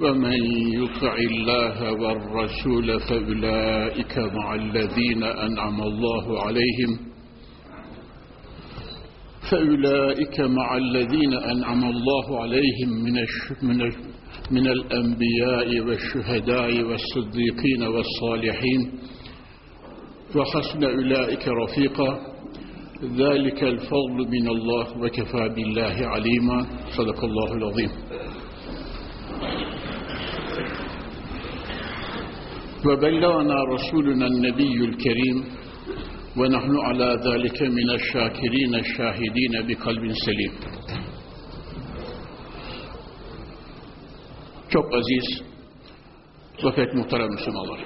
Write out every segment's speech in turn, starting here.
ومن يطع الله والرسول فأولئك مع الذين أنعم الله عليهم. فأولئك مع الذين أنعم الله عليهم من من من الأنبياء والشهداء والصديقين والصالحين. وحسن أولئك رفيقا. ذلك الفضل من الله وكفى بالله عليما. صدق الله العظيم. وبلغنا رسولنا النبي الكريم ونحن على ذلك من الشاكرين الشاهدين بقلب سليم Çok aziz ve pek muhterem Müslümanlar.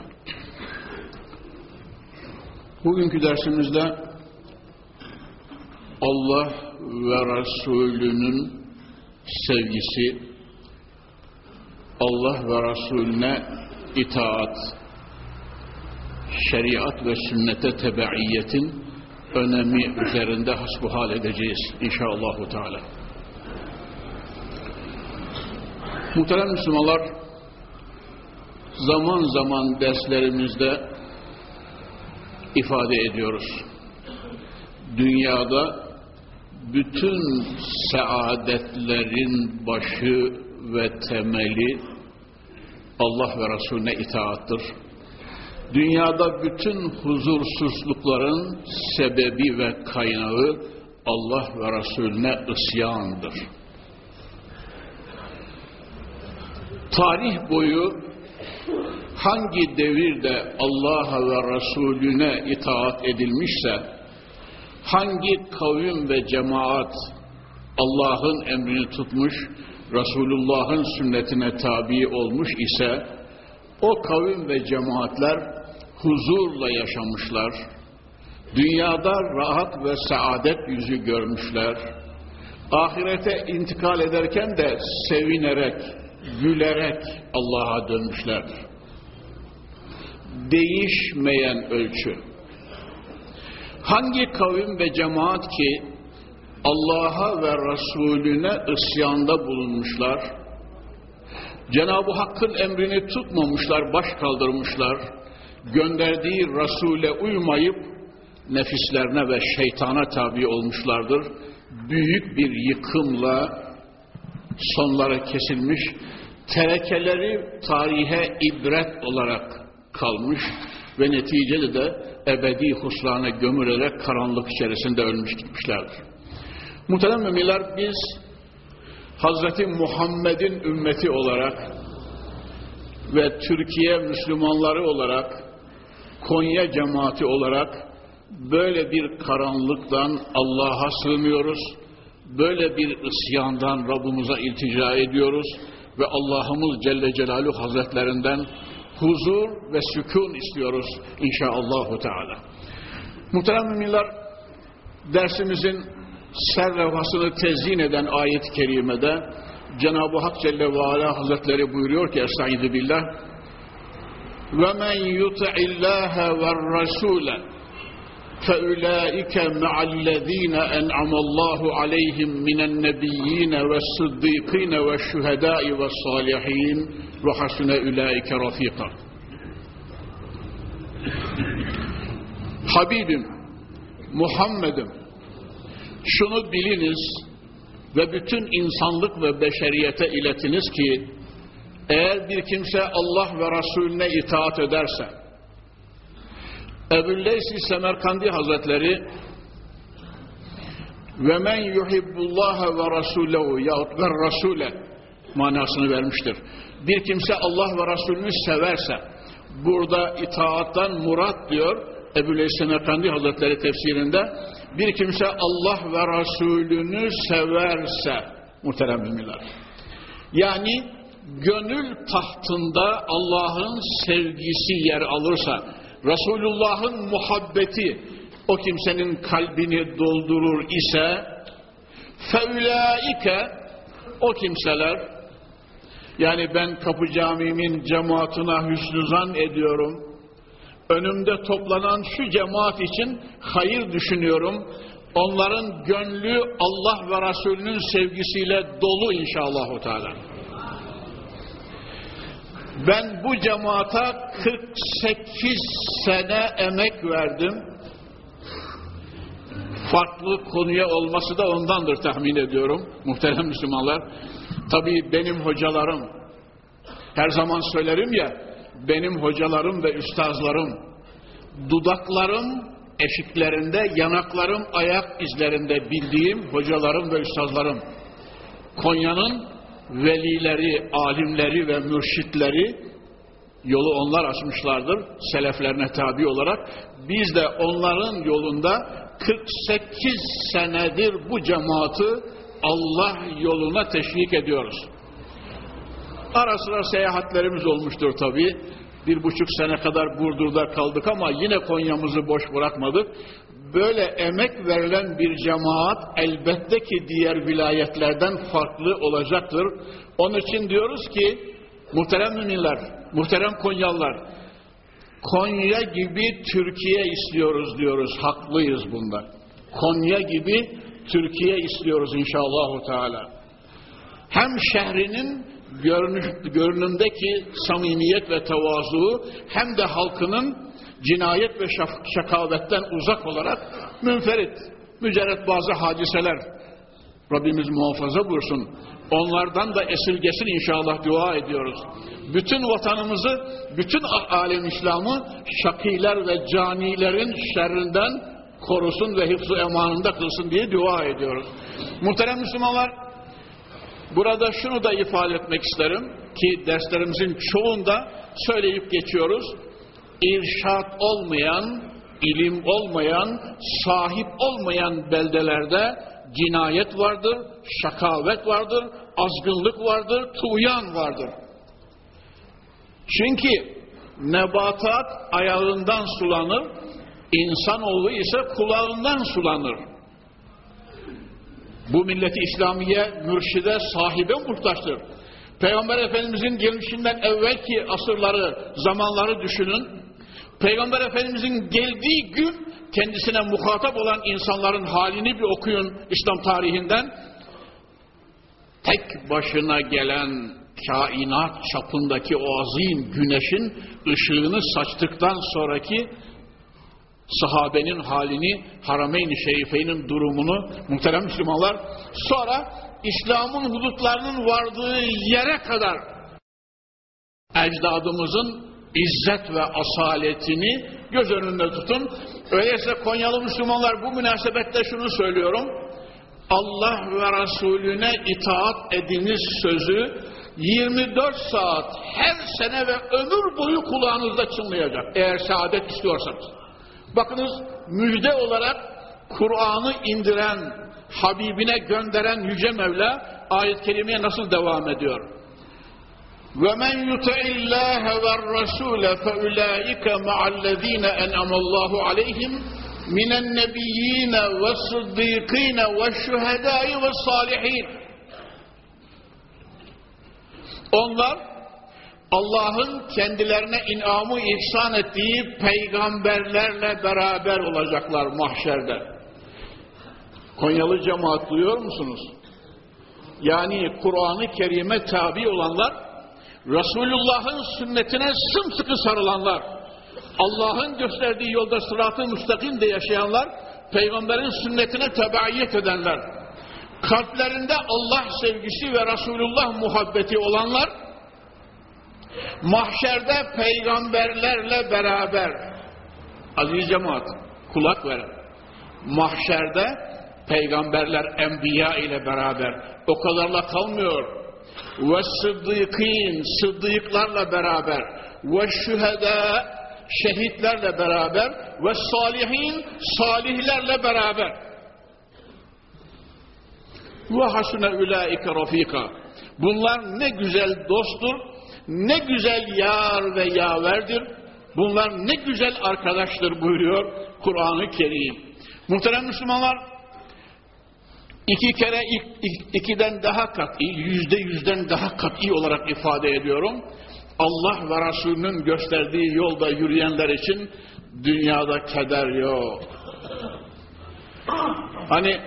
Bugünkü dersimizde Allah ve Resulünün sevgisi, Allah ve Resulüne itaat, şeriat ve sünnete tebaiyetin önemi üzerinde hasbuhal edeceğiz inşallahü teala. Muhterem Müslümanlar, zaman zaman derslerimizde ifade ediyoruz. Dünyada bütün saadetlerin başı ve temeli Allah ve Resulüne itaattır. Dünyada bütün huzursuzlukların sebebi ve kaynağı Allah ve Resulüne isyandır. Tarih boyu hangi devirde Allah'a ve Resulüne itaat edilmişse, hangi kavim ve cemaat Allah'ın emrini tutmuş, Resulullah'ın sünnetine tabi olmuş ise, o kavim ve cemaatler huzurla yaşamışlar, dünyada rahat ve saadet yüzü görmüşler, ahirete intikal ederken de sevinerek, gülerek Allah'a dönmüşlerdir. Değişmeyen ölçü. Hangi kavim ve cemaat ki Allah'a ve Resulüne isyanda bulunmuşlar, Cenab-ı Hakk'ın emrini tutmamışlar, baş kaldırmışlar, gönderdiği Resul'e uymayıp nefislerine ve şeytana tabi olmuşlardır. Büyük bir yıkımla sonları kesilmiş, terekeleri tarihe ibret olarak kalmış ve neticede de ebedi husrana gömülerek karanlık içerisinde ölmüş gitmişlerdir. Muhterem müminler biz Hazreti Muhammed'in ümmeti olarak ve Türkiye Müslümanları olarak Konya cemaati olarak böyle bir karanlıktan Allah'a sığınıyoruz. Böyle bir isyandan Rabbimize iltica ediyoruz ve Allah'ımız Celle Celaluhu Hazretlerinden huzur ve sükun istiyoruz inşallahü teala. Muhterem müminler dersimizin serrefasını tezyin eden ayet-i kerimede Cenab-ı Hak Celle ve Ala Hazretleri buyuruyor ki Estaizu billah وَمَنْ يُطِعِ اللّٰهَ وَالرَّسُولَ فَاُولَٰئِكَ مَعَ الَّذ۪ينَ أَنْعَمَ اللّٰهُ عَلَيْهِمْ مِنَ النَّبِيِّينَ وَالصِّدِّيقِينَ وَالشُّهَدَاءِ وَالصَّالِحِينَ وَحَسُنَ اُولَٰئِكَ رَف۪يقًا Habibim, Muhammed'im, şunu biliniz ve bütün insanlık ve beşeriyete iletiniz ki, eğer bir kimse Allah ve Resulüne itaat ederse, Ebu'l-Leysi Semerkandi Hazretleri ve men yuhibbullaha ve rasulehu yahut ve rasule manasını vermiştir. Bir kimse Allah ve Resulünü severse, burada itaattan murat diyor Ebu'l-Leysi Semerkandi Hazretleri tefsirinde, bir kimse Allah ve Resulünü severse muhterem müminler. Yani gönül tahtında Allah'ın sevgisi yer alırsa, Resulullah'ın muhabbeti o kimsenin kalbini doldurur ise, feulaike o kimseler, yani ben Kapı Camii'min cemaatine hüsnü zan ediyorum, önümde toplanan şu cemaat için hayır düşünüyorum, onların gönlü Allah ve Resulünün sevgisiyle dolu inşallah. Teala. Ben bu cemaata 48 sene emek verdim. Farklı konuya olması da ondandır tahmin ediyorum muhterem Müslümanlar. Tabii benim hocalarım, her zaman söylerim ya, benim hocalarım ve üstazlarım, dudaklarım eşiklerinde, yanaklarım ayak izlerinde bildiğim hocalarım ve üstazlarım. Konya'nın velileri, alimleri ve mürşitleri yolu onlar açmışlardır seleflerine tabi olarak. Biz de onların yolunda 48 senedir bu cemaati Allah yoluna teşvik ediyoruz. Ara sıra seyahatlerimiz olmuştur tabi. Bir buçuk sene kadar Burdur'da kaldık ama yine Konya'mızı boş bırakmadık. Böyle emek verilen bir cemaat elbette ki diğer vilayetlerden farklı olacaktır. Onun için diyoruz ki muhterem müminler, muhterem Konyalılar, Konya gibi Türkiye istiyoruz diyoruz. Haklıyız bunda. Konya gibi Türkiye istiyoruz inşallah Teala. Hem şehrinin görünümdeki samimiyet ve tevazu hem de halkının cinayet ve şakavetten uzak olarak münferit, mücerret bazı hadiseler Rabbimiz muhafaza buyursun. Onlardan da esirgesin inşallah dua ediyoruz. Bütün vatanımızı, bütün alem İslam'ı şakiler ve canilerin şerrinden korusun ve hıfzı emanında kılsın diye dua ediyoruz. Muhterem Müslümanlar, burada şunu da ifade etmek isterim ki derslerimizin çoğunda söyleyip geçiyoruz. İrşat olmayan, ilim olmayan, sahip olmayan beldelerde cinayet vardır, şakavet vardır, azgınlık vardır, tuğyan vardır. Çünkü nebatat ayağından sulanır, insanoğlu ise kulağından sulanır. Bu milleti İslamiye mürşide sahibe muhtaçtır. Peygamber Efendimizin gelmişinden evvelki asırları, zamanları düşünün. Peygamber Efendimizin geldiği gün kendisine muhatap olan insanların halini bir okuyun İslam tarihinden. Tek başına gelen kainat çapındaki o azim güneşin ışığını saçtıktan sonraki sahabenin halini, Harameyn-i Şerife'nin durumunu muhterem Müslümanlar sonra İslam'ın hudutlarının vardığı yere kadar ecdadımızın izzet ve asaletini göz önünde tutun. Öyleyse Konyalı Müslümanlar bu münasebette şunu söylüyorum. Allah ve Resulüne itaat ediniz sözü 24 saat her sene ve ömür boyu kulağınızda çınlayacak. Eğer saadet istiyorsanız. Bakınız müjde olarak Kur'an'ı indiren, Habibine gönderen Yüce Mevla ayet-i kerimeye nasıl devam ediyor? وَمَنْ يُطَعِ اللّٰهَ وَالرَّسُولَ فَاُولَٰئِكَ مَعَ الَّذ۪ينَ اَنْعَمَ اللّٰهُ عَلَيْهِمْ مِنَ النَّبِيِّينَ وَالصِّدِّيقِينَ وَالشُّهَدَاءِ وَالصَّالِحِينَ Onlar Allah'ın kendilerine inamı ihsan ettiği peygamberlerle beraber olacaklar mahşerde. Konyalı cemaat duyuyor musunuz? Yani Kur'an-ı Kerim'e tabi olanlar, Resulullah'ın sünnetine sımsıkı sarılanlar, Allah'ın gösterdiği yolda sıratı müstakimde yaşayanlar, peygamberin sünnetine tebaiyet edenler, kalplerinde Allah sevgisi ve Resulullah muhabbeti olanlar, mahşerde peygamberlerle beraber, aziz cemaat, kulak verin, mahşerde peygamberler, enbiya ile beraber o kadarla kalmıyor. Ve sıddıkîn, sıddıklarla beraber ve şühedâ, şehitlerle beraber ve salihin, salihlerle beraber ve hasune ulaike rafika Bunlar ne güzel dosttur, ne güzel yar ve yaverdir. Bunlar ne güzel arkadaştır buyuruyor Kur'an-ı Kerim. Muhterem Müslümanlar, iki kere ikiden daha kat'i, yüzde yüzden daha kat'i olarak ifade ediyorum. Allah ve Resulünün gösterdiği yolda yürüyenler için dünyada keder yok. Hani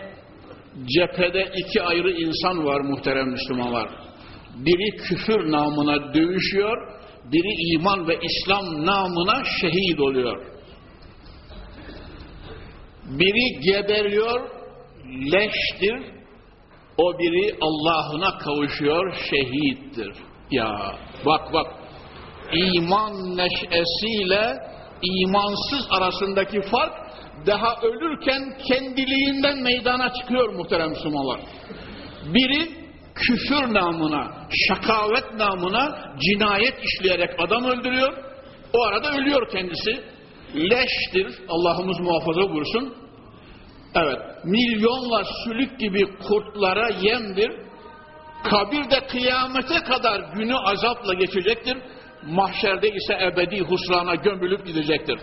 cephede iki ayrı insan var muhterem Müslümanlar. Biri küfür namına dövüşüyor, biri iman ve İslam namına şehit oluyor. Biri geberiyor, leştir, o biri Allah'ına kavuşuyor, şehittir. Ya bak bak, iman neşesiyle imansız arasındaki fark daha ölürken kendiliğinden meydana çıkıyor muhterem Müslümanlar. Biri küfür namına, şakavet namına cinayet işleyerek adam öldürüyor. O arada ölüyor kendisi. Leştir, Allah'ımız muhafaza buyursun. Evet, milyonlar sülük gibi kurtlara yemdir. Kabirde kıyamete kadar günü azapla geçecektir. Mahşerde ise ebedi husrana gömülüp gidecektir.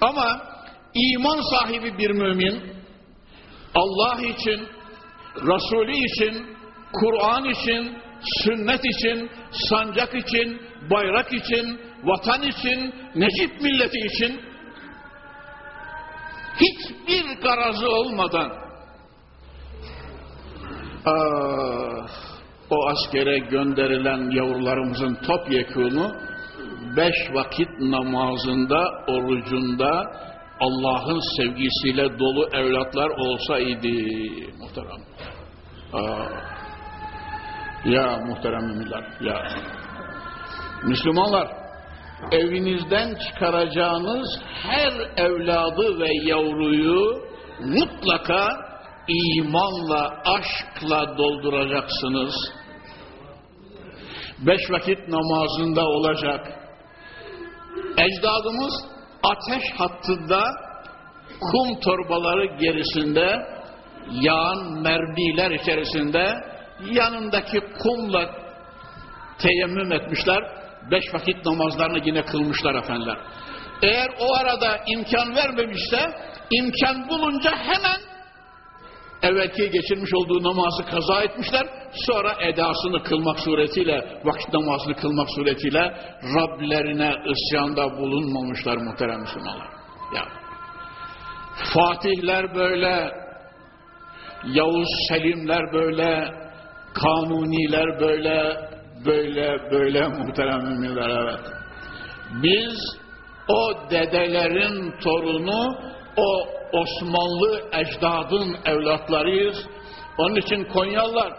Ama iman sahibi bir mümin Allah için, Resulü için, Kur'an için, sünnet için, sancak için, bayrak için, vatan için, Necip milleti için hiçbir garazı olmadan ah, o askere gönderilen yavrularımızın topyekunu beş vakit namazında, orucunda Allah'ın sevgisiyle dolu evlatlar olsaydı muhterem. Aa, ya muhterem ya. Müslümanlar, evinizden çıkaracağınız her evladı ve yavruyu mutlaka imanla, aşkla dolduracaksınız. Beş vakit namazında olacak. Ecdadımız ateş hattında kum torbaları gerisinde yağan mermiler içerisinde yanındaki kumla teyemmüm etmişler. Beş vakit namazlarını yine kılmışlar efendiler. Eğer o arada imkan vermemişse imkan bulunca hemen evvelki geçirmiş olduğu namazı kaza etmişler. Sonra edasını kılmak suretiyle, vakit namazını kılmak suretiyle Rablerine isyanda bulunmamışlar muhterem Müslümanlar. Ya. Fatihler böyle, Yavuz Selimler böyle, Kanuniler böyle, böyle, böyle muhterem müminler evet. Biz o dedelerin torunu, o Osmanlı ecdadın evlatlarıyız. Onun için Konyalılar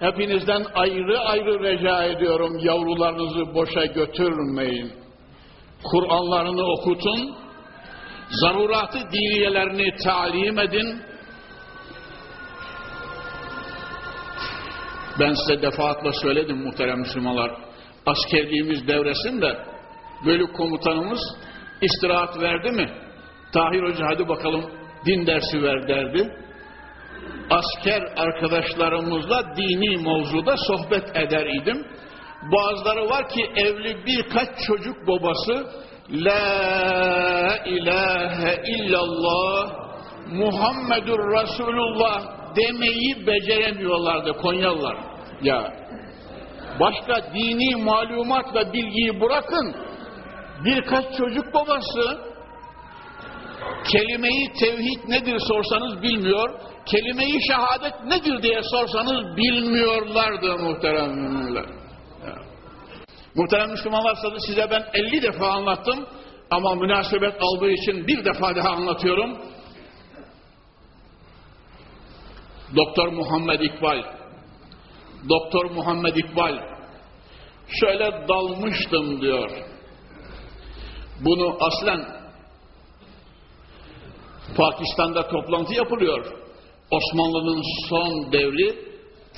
hepinizden ayrı ayrı rica ediyorum yavrularınızı boşa götürmeyin. Kur'anlarını okutun, zaruratı diniyelerini talim edin. Ben size defaatle söyledim muhterem Müslümanlar. Askerliğimiz devresinde bölük komutanımız istirahat verdi mi? Tahir Hoca hadi bakalım din dersi ver derdi. Asker arkadaşlarımızla dini mevzuda sohbet eder idim. Bazıları var ki evli birkaç çocuk babası La ilahe illallah Muhammedur Resulullah demeyi beceremiyorlardı Konyalılar. Ya başka dini malumat ve bilgiyi bırakın birkaç çocuk babası kelimeyi tevhid nedir sorsanız bilmiyor, kelimeyi şehadet nedir diye sorsanız bilmiyorlardı muhterem müminler. Muhterem Müslümanlar size ben 50 defa anlattım ama münasebet aldığı için bir defa daha anlatıyorum. Doktor Muhammed İkbal Doktor Muhammed İkbal şöyle dalmıştım diyor. Bunu aslen Pakistan'da toplantı yapılıyor. Osmanlı'nın son devri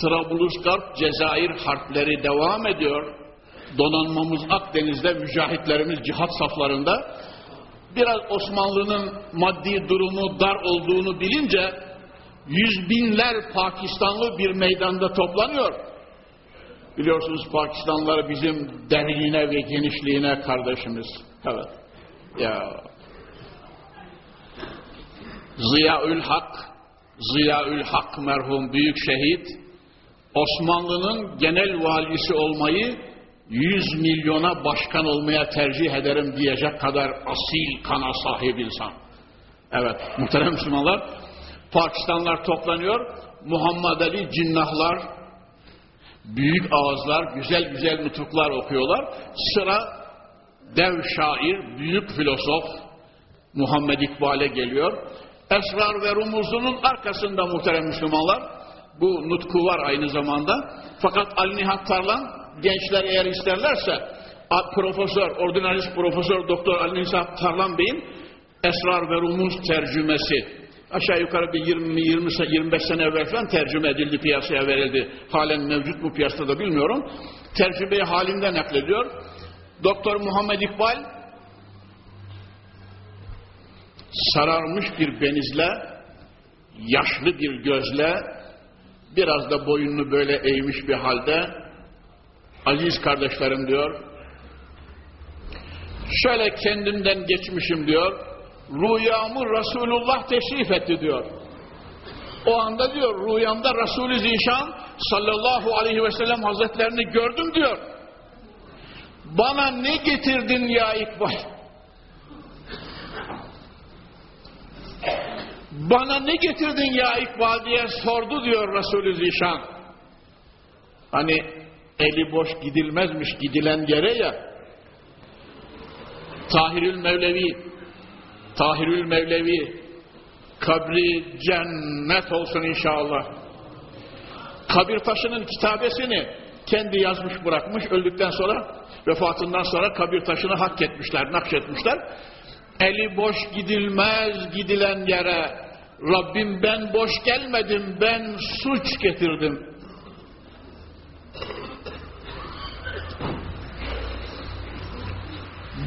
Trablusgarp, Cezayir harpleri devam ediyor. Donanmamız Akdeniz'de, mücahitlerimiz cihat saflarında. Biraz Osmanlı'nın maddi durumu dar olduğunu bilince yüz binler Pakistanlı bir meydanda toplanıyor. Biliyorsunuz Pakistanlılar bizim derinliğine ve genişliğine kardeşimiz. Evet. Ya Ziyaül Hak, Ziyaül Hak merhum büyük şehit, Osmanlı'nın genel valisi olmayı 100 milyona başkan olmaya tercih ederim diyecek kadar asil kana sahip insan. Evet, muhterem Müslümanlar, Pakistanlar toplanıyor, Muhammed Ali cinnahlar, büyük ağızlar, güzel güzel nutuklar okuyorlar. Sıra dev şair, büyük filozof Muhammed İkbal'e geliyor. Esrar ve Rumuzlu'nun arkasında muhterem Müslümanlar, bu nutku var aynı zamanda. Fakat Ali Nihat Tarlan, gençler eğer isterlerse, Profesör, ordinalist profesör doktor Ali Nihat Tarlan Bey'in Esrar ve Rumuz tercümesi aşağı yukarı bir 20 20 25 sene evvel falan tercüme edildi piyasaya verildi. Halen mevcut bu piyasada bilmiyorum. Tercümeyi halinde naklediyor. Doktor Muhammed İkbal sararmış bir benizle yaşlı bir gözle biraz da boynunu böyle eğmiş bir halde aziz kardeşlerim diyor şöyle kendimden geçmişim diyor rüyamı Resulullah teşrif etti diyor. O anda diyor rüyamda Resulü Zişan sallallahu aleyhi ve sellem hazretlerini gördüm diyor. Bana ne getirdin ya İkbal? Bana ne getirdin ya İkbal diye sordu diyor Resulü Zişan. Hani eli boş gidilmezmiş gidilen yere ya. Tahirül Mevlevi Tahirül Mevlevi kabri cennet olsun inşallah. Kabir taşının kitabesini kendi yazmış bırakmış öldükten sonra vefatından sonra kabir taşını hak etmişler, nakşetmişler. Eli boş gidilmez gidilen yere Rabbim ben boş gelmedim ben suç getirdim.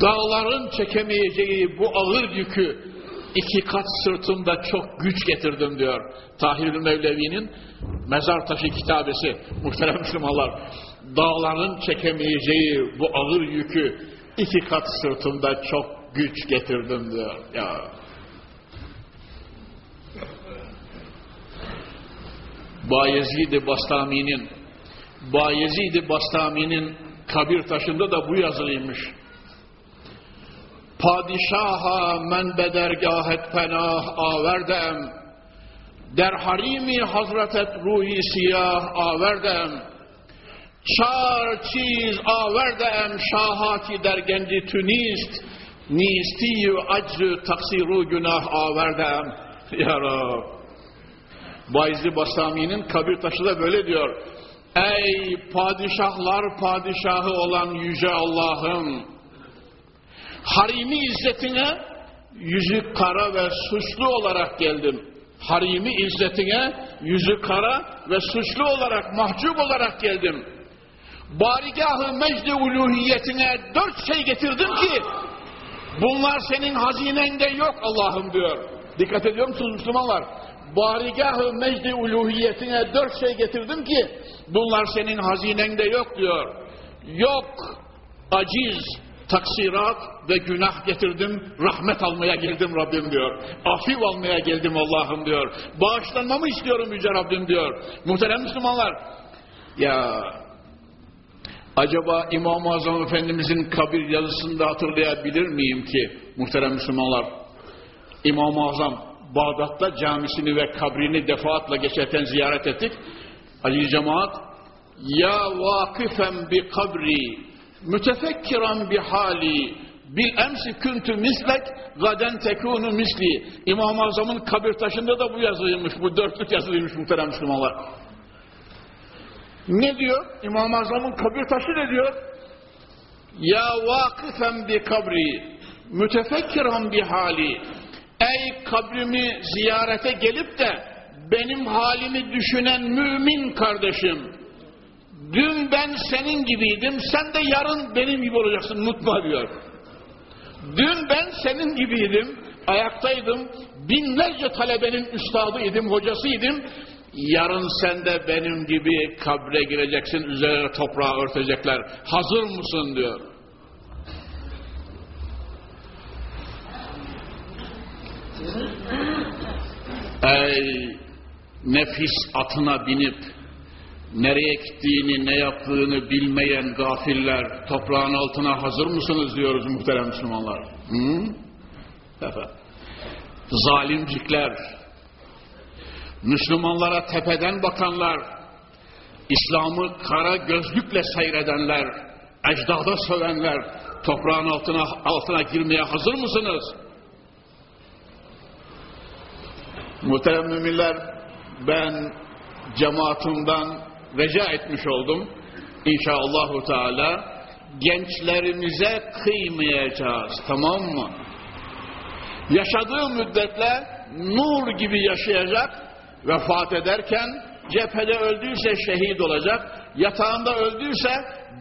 Dağların çekemeyeceği bu ağır yükü iki kat sırtımda çok güç getirdim diyor. Tahir Mevlevi'nin Mezar Taşı kitabesi muhterem Müslümanlar. Dağların çekemeyeceği bu ağır yükü iki kat sırtımda çok güç getirdim diyor. Ya. Bayezid-i Bastami'nin Bayezid-i Bastami'nin kabir taşında da bu yazılıymış. Padişaha men bedergahet penah averdem. Der harimi hazretet ruhi siyah averdem. Çar çiz averdem şahaki der genci tünist. Nistiyu aczü taksiru günah averdem. Ya Rab. Bayezid Bastami'nin kabir taşı da böyle diyor. Ey padişahlar padişahı olan yüce Allah'ım harimi izzetine yüzü kara ve suçlu olarak geldim. Harimi izzetine yüzü kara ve suçlu olarak, mahcup olarak geldim. Barigahı mecdi uluhiyetine dört şey getirdim ki bunlar senin hazinende yok Allah'ım diyor. Dikkat ediyor musunuz Müslümanlar? Barigahı mecdi uluhiyetine dört şey getirdim ki bunlar senin hazinende yok diyor. Yok aciz, taksirat ve günah getirdim, rahmet almaya geldim Rabbim diyor. Afif almaya geldim Allah'ım diyor. Bağışlanmamı istiyorum Yüce Rabbim diyor. Muhterem Müslümanlar, ya acaba İmam-ı Azam Efendimizin kabir yazısında hatırlayabilir miyim ki muhterem Müslümanlar? İmam-ı Azam Bağdat'ta camisini ve kabrini defaatla geçerken ziyaret ettik. Ali cemaat ya vakifen bi kabri mütefekkiran bi hali bil emsi küntü mislek gaden tekunu misli. İmam-ı Azam'ın kabir taşında da bu yazılıymış bu dörtlük yazılıymış muhterem Müslümanlar. Ne diyor? İmam-ı Azam'ın kabir taşı ne diyor? Ya vakifen bi kabri mütefekkiran bi hali. Ey kabrimi ziyarete gelip de benim halimi düşünen mümin kardeşim Dün ben senin gibiydim, sen de yarın benim gibi olacaksın, unutma diyor. Dün ben senin gibiydim, ayaktaydım, binlerce talebenin üstadıydım, hocasıydım. Yarın sen de benim gibi kabre gireceksin, üzerine toprağı örtecekler. Hazır mısın diyor. Ey nefis atına binip nereye gittiğini, ne yaptığını bilmeyen gafiller, toprağın altına hazır mısınız diyoruz muhterem Müslümanlar. Hı? Zalimcikler, Müslümanlara tepeden bakanlar, İslam'ı kara gözlükle seyredenler, ecdada sövenler, toprağın altına, altına girmeye hazır mısınız? Muhterem müminler, ben cemaatimden reca etmiş oldum. İnşallahü Teala gençlerimize kıymayacağız. Tamam mı? Yaşadığı müddetle nur gibi yaşayacak. Vefat ederken cephede öldüyse şehit olacak. Yatağında öldüyse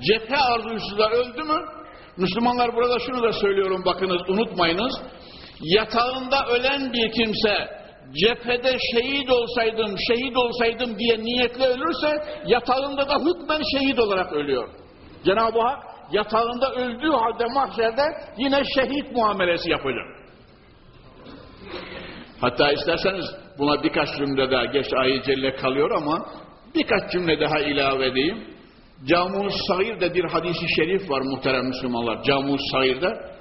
cephe arzusuyla öldü mü? Müslümanlar burada şunu da söylüyorum bakınız unutmayınız. Yatağında ölen bir kimse cephede şehit olsaydım, şehit olsaydım diye niyetle ölürse yatağında da hükmen şehit olarak ölüyor. Cenab-ı Hak yatağında öldüğü halde mahşerde yine şehit muamelesi yapacak. Hatta isterseniz buna birkaç cümle daha geç ayı celle kalıyor ama birkaç cümle daha ilave edeyim. Camus Sahir'de bir hadisi şerif var muhterem Müslümanlar. Camus Sahir'de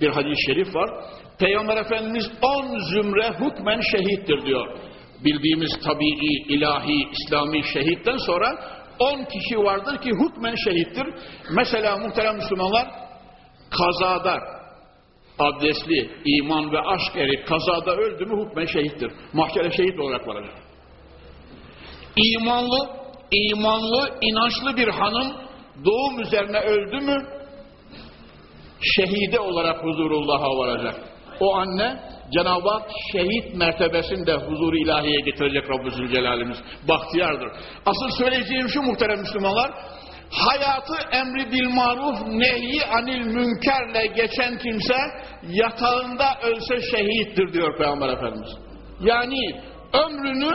bir hadis-i şerif var. Peygamber Efendimiz on zümre hükmen şehittir diyor. Bildiğimiz tabii, ilahi, İslami şehitten sonra on kişi vardır ki hükmen şehittir. Mesela muhterem Müslümanlar kazada abdestli, iman ve aşk eri kazada öldü mü hükmen şehittir. Mahkere şehit olarak varacak. İmanlı, imanlı, inançlı bir hanım doğum üzerine öldü mü şehide olarak huzurullah'a varacak. O anne Cenab-ı Hak şehit mertebesinde huzuru ilahiye getirecek Rabbü Zülcelal'imiz. Bahtiyardır. Asıl söyleyeceğim şu muhterem Müslümanlar, hayatı emri bil maruf nehi anil münkerle geçen kimse yatağında ölse şehittir diyor Peygamber Efendimiz. Yani ömrünü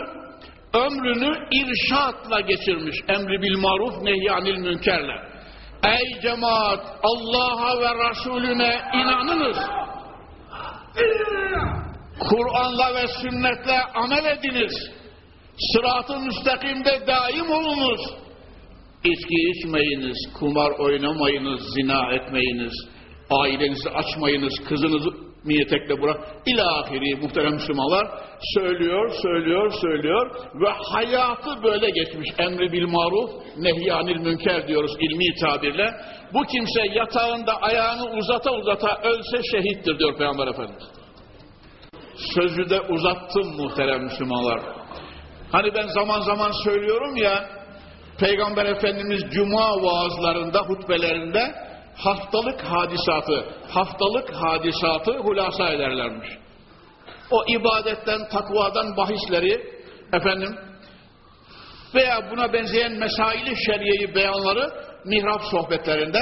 ömrünü irşatla geçirmiş. Emri bil maruf nehi anil münkerle. Ey cemaat Allah'a ve Resulüne inanınız. Kur'an'la ve sünnetle amel ediniz. Sırat-ı müstakimde daim olunuz. İçki içmeyiniz, kumar oynamayınız, zina etmeyiniz, ailenizi açmayınız, kızınızı niyetekle bırak. İlahiri muhterem Müslümanlar söylüyor, söylüyor, söylüyor ve hayatı böyle geçmiş. Emri bil maruf, nehyanil münker diyoruz ilmi tabirle. Bu kimse yatağında ayağını uzata uzata ölse şehittir diyor Peygamber Efendimiz. Sözü de uzattım muhterem Müslümanlar. Hani ben zaman zaman söylüyorum ya, Peygamber Efendimiz cuma vaazlarında, hutbelerinde haftalık hadisatı, haftalık hadisatı hulasa ederlermiş. O ibadetten, takvadan bahisleri efendim veya buna benzeyen mesaili şeriyeyi beyanları mihrap sohbetlerinde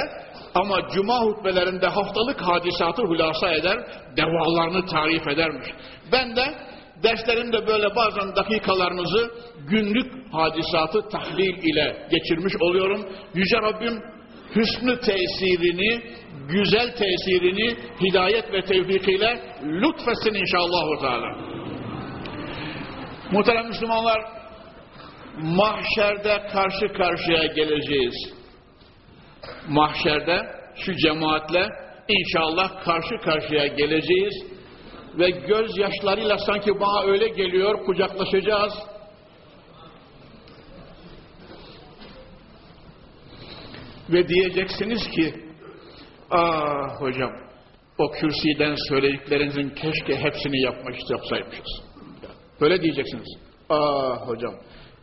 ama cuma hutbelerinde haftalık hadisatı hulasa eder, devalarını tarif edermiş. Ben de derslerimde böyle bazen dakikalarınızı günlük hadisatı tahlil ile geçirmiş oluyorum. Yüce Rabbim hüsnü tesirini, güzel tesirini hidayet ve tevfikiyle lütfetsin inşallah. Teala. Muhterem Müslümanlar, mahşerde karşı karşıya geleceğiz. Mahşerde şu cemaatle inşallah karşı karşıya geleceğiz ve gözyaşlarıyla sanki bana öyle geliyor kucaklaşacağız. Ve diyeceksiniz ki ah hocam o kürsiden söylediklerinizin keşke hepsini yapmış yapsaymışız. Böyle diyeceksiniz. Ah hocam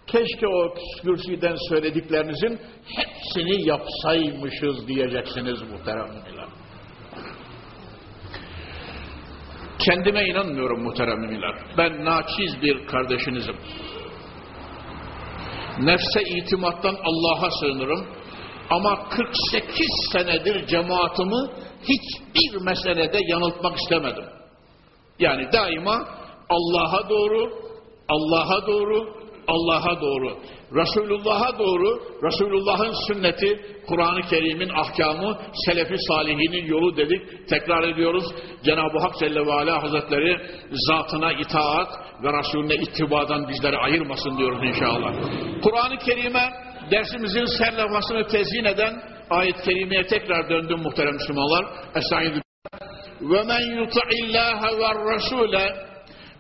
keşke o kürsiden söylediklerinizin hepsini yapsaymışız diyeceksiniz muhteremler. Kendime inanmıyorum muhteremler. Ben naçiz bir kardeşinizim. Nefse itimattan Allah'a sığınırım. Ama 48 senedir cemaatimi hiçbir meselede yanıltmak istemedim. Yani daima Allah'a doğru, Allah'a doğru, Allah'a doğru, Resulullah'a doğru, Resulullah'ın sünneti, Kur'an-ı Kerim'in ahkamı, Selefi Salihinin yolu dedik. Tekrar ediyoruz. Cenab-ı Hak Celle ve Ala Hazretleri zatına itaat ve Resulüne ittibadan bizleri ayırmasın diyoruz inşallah. Kur'an-ı Kerim'e dersimizin serlevhasını tezyin eden ayet-i kerimeye tekrar döndüm muhterem Müslümanlar. Estaizu ve men yuti'illaha ve rasule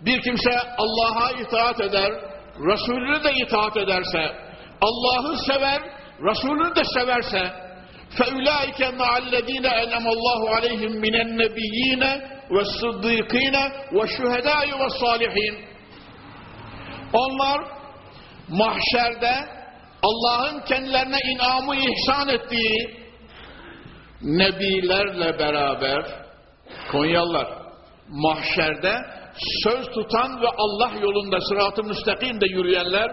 bir kimse Allah'a itaat eder, Resulüne de itaat ederse, Allah'ı sever, Resulünü de severse, فَاُولَٰئِكَ مَعَ الَّذ۪ينَ اَنَمَ اللّٰهُ عَلَيْهِمْ مِنَ النَّبِيِّينَ وَالصِّدِّيقِينَ وَالشُّهَدَاءِ وَالصَّالِحِينَ Onlar mahşerde Allah'ın kendilerine inamı ihsan ettiği nebilerle beraber Konyalılar mahşerde söz tutan ve Allah yolunda sırat-ı müstakimde yürüyenler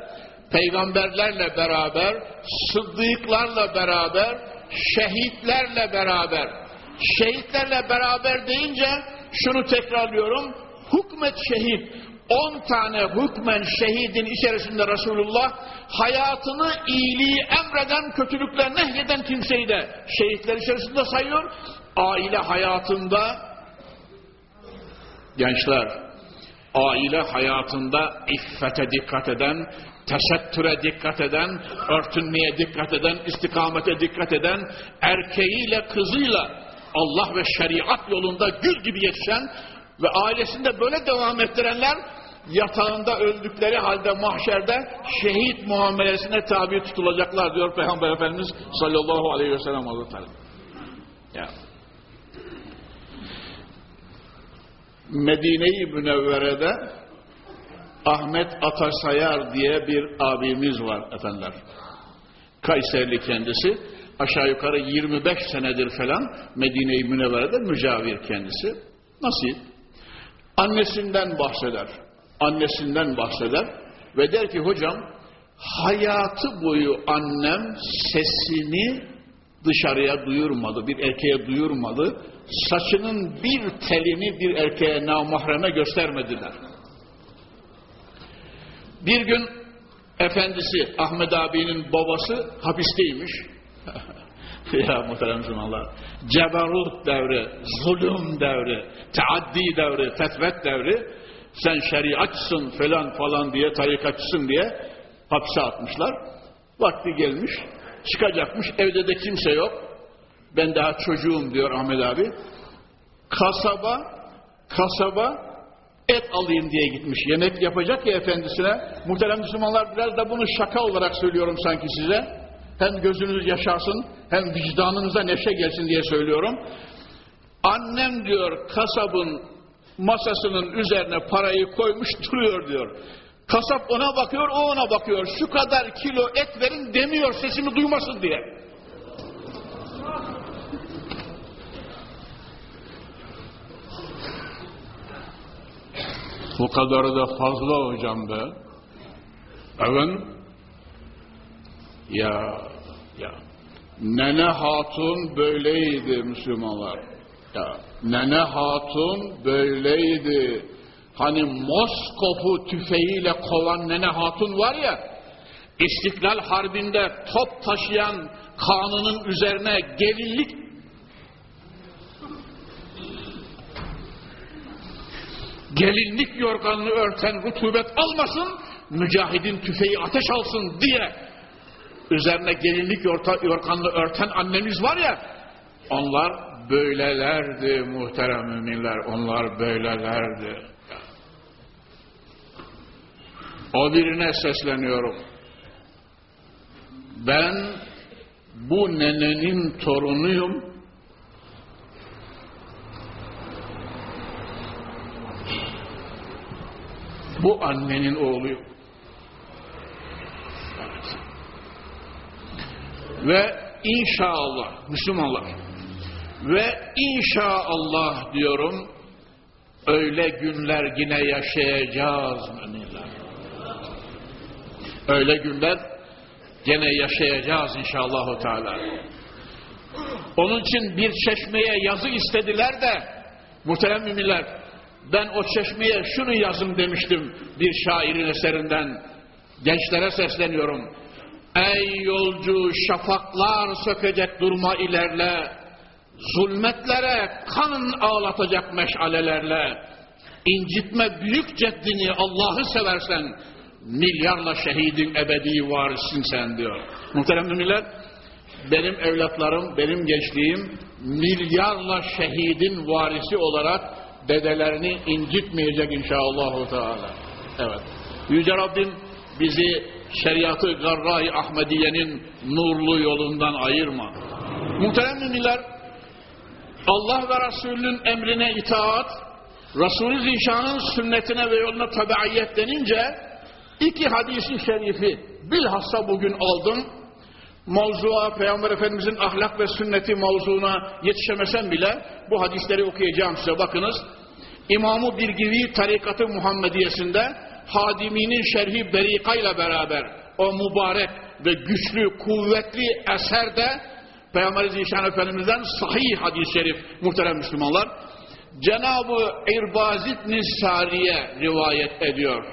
peygamberlerle beraber, sıddıklarla beraber, şehitlerle beraber. Şehitlerle beraber deyince şunu tekrarlıyorum. Hukmet şehit. 10 tane hükmen şehidin içerisinde Resulullah hayatını iyiliği emreden, kötülükler nehyeden kimseyi de şehitler içerisinde sayıyor. Aile hayatında gençler, aile hayatında iffete dikkat eden, tesettüre dikkat eden, örtünmeye dikkat eden, istikamete dikkat eden, erkeğiyle kızıyla Allah ve şeriat yolunda gül gibi yetişen ve ailesinde böyle devam ettirenler yatağında öldükleri halde mahşerde şehit muamelesine tabi tutulacaklar diyor Peygamber Efendimiz sallallahu aleyhi ve sellem Hazretleri. Ya. Medine-i Münevvere'de Ahmet Atasayar diye bir abimiz var efendiler. Kayserli kendisi. Aşağı yukarı 25 senedir falan Medine-i Münevvere'de mücavir kendisi. Nasıl? Annesinden bahseder. Annesinden bahseder ve der ki hocam hayatı boyu annem sesini dışarıya duyurmadı, bir erkeğe duyurmadı. Saçının bir telini bir erkeğe namahreme göstermediler. Bir gün efendisi Ahmet abinin babası hapisteymiş. ya muhterem Müslümanlar. Cebarut devri, zulüm devri, taaddi devri, fetvet devri. Sen şeriatçısın falan falan diye, tarikatçısın diye hapse atmışlar. Vakti gelmiş, çıkacakmış, evde de kimse yok. Ben daha çocuğum diyor Ahmet abi. Kasaba, kasaba et alayım diye gitmiş. Yemek yapacak ya efendisine. Muhterem Müslümanlar biraz da bunu şaka olarak söylüyorum sanki size. Hem gözünüz yaşarsın hem vicdanınıza neşe gelsin diye söylüyorum. Annem diyor kasabın masasının üzerine parayı koymuş duruyor diyor. Kasap ona bakıyor, o ona bakıyor. Şu kadar kilo et verin demiyor sesimi duymasın diye. Bu kadarı da fazla hocam be. Evet. Ya, ya. Nene Hatun böyleydi Müslümanlar. Ya, Nene Hatun böyleydi. Hani Moskop'u tüfeğiyle kovan Nene Hatun var ya, İstiklal Harbi'nde top taşıyan kanının üzerine gelinlik gelinlik yorganını örten rutubet almasın, mücahidin tüfeği ateş alsın diye üzerine gelinlik yorganını örten annemiz var ya, onlar böylelerdi muhterem müminler, onlar böylelerdi. O birine sesleniyorum. Ben bu nenenin torunuyum. Bu annenin oğluyum. Ve inşallah Müslümanlar ve inşallah diyorum öyle günler yine yaşayacağız müminler. Öyle günler gene yaşayacağız inşallah Teala. Onun için bir çeşmeye yazı istediler de muhterem müminler ben o çeşmeye şunu yazım demiştim bir şairin eserinden. Gençlere sesleniyorum. Ey yolcu şafaklar sökecek durma ilerle. Zulmetlere kan ağlatacak meşalelerle. incitme büyük ceddini Allah'ı seversen milyarla şehidin ebedi varisin sen diyor. Muhterem müminler benim evlatlarım, benim gençliğim milyarla şehidin varisi olarak dedelerini incitmeyecek inşallah. Teala. Evet. Yüce Rabbim bizi şeriatı Garra-i Ahmediye'nin nurlu yolundan ayırma. Muhterem müminler, Allah ve Resulünün emrine itaat, Resulü Zişan'ın sünnetine ve yoluna tabiiyet denince iki hadisi şerifi bilhassa bugün aldım. Mavzuğa, Peygamber Efendimizin ahlak ve sünneti mavzuuna yetişemesem bile bu hadisleri okuyacağım size. Bakınız, İmam-ı Birgivi Tarikatı Muhammediyesinde Hadimi'nin şerhi Berika ile beraber o mübarek ve güçlü, kuvvetli eserde Peygamber Zişan Efendimiz'den sahih hadis-i şerif muhterem Müslümanlar Cenab-ı İrbazit Nisariye rivayet ediyor.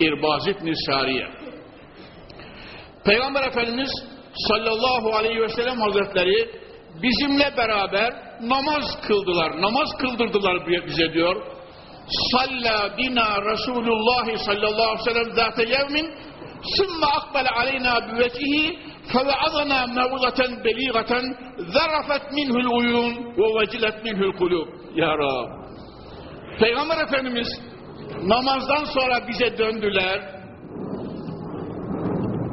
İrbazit Nisariye. Peygamber Efendimiz sallallahu aleyhi ve sellem hazretleri bizimle beraber namaz kıldılar. Namaz kıldırdılar bize diyor. Salla bina Resulullah sallallahu aleyhi ve sellem zate yevmin sümme akbele aleyna büvetihi فَوَعَظَنَا مَوْضَةً بَلِيغَةً ذَرَفَتْ مِنْهُ الْعُيُونَ وَوَجِلَتْ مِنْهُ الْقُلُوبُ Ya Rab. Peygamber Efendimiz namazdan sonra bize döndüler.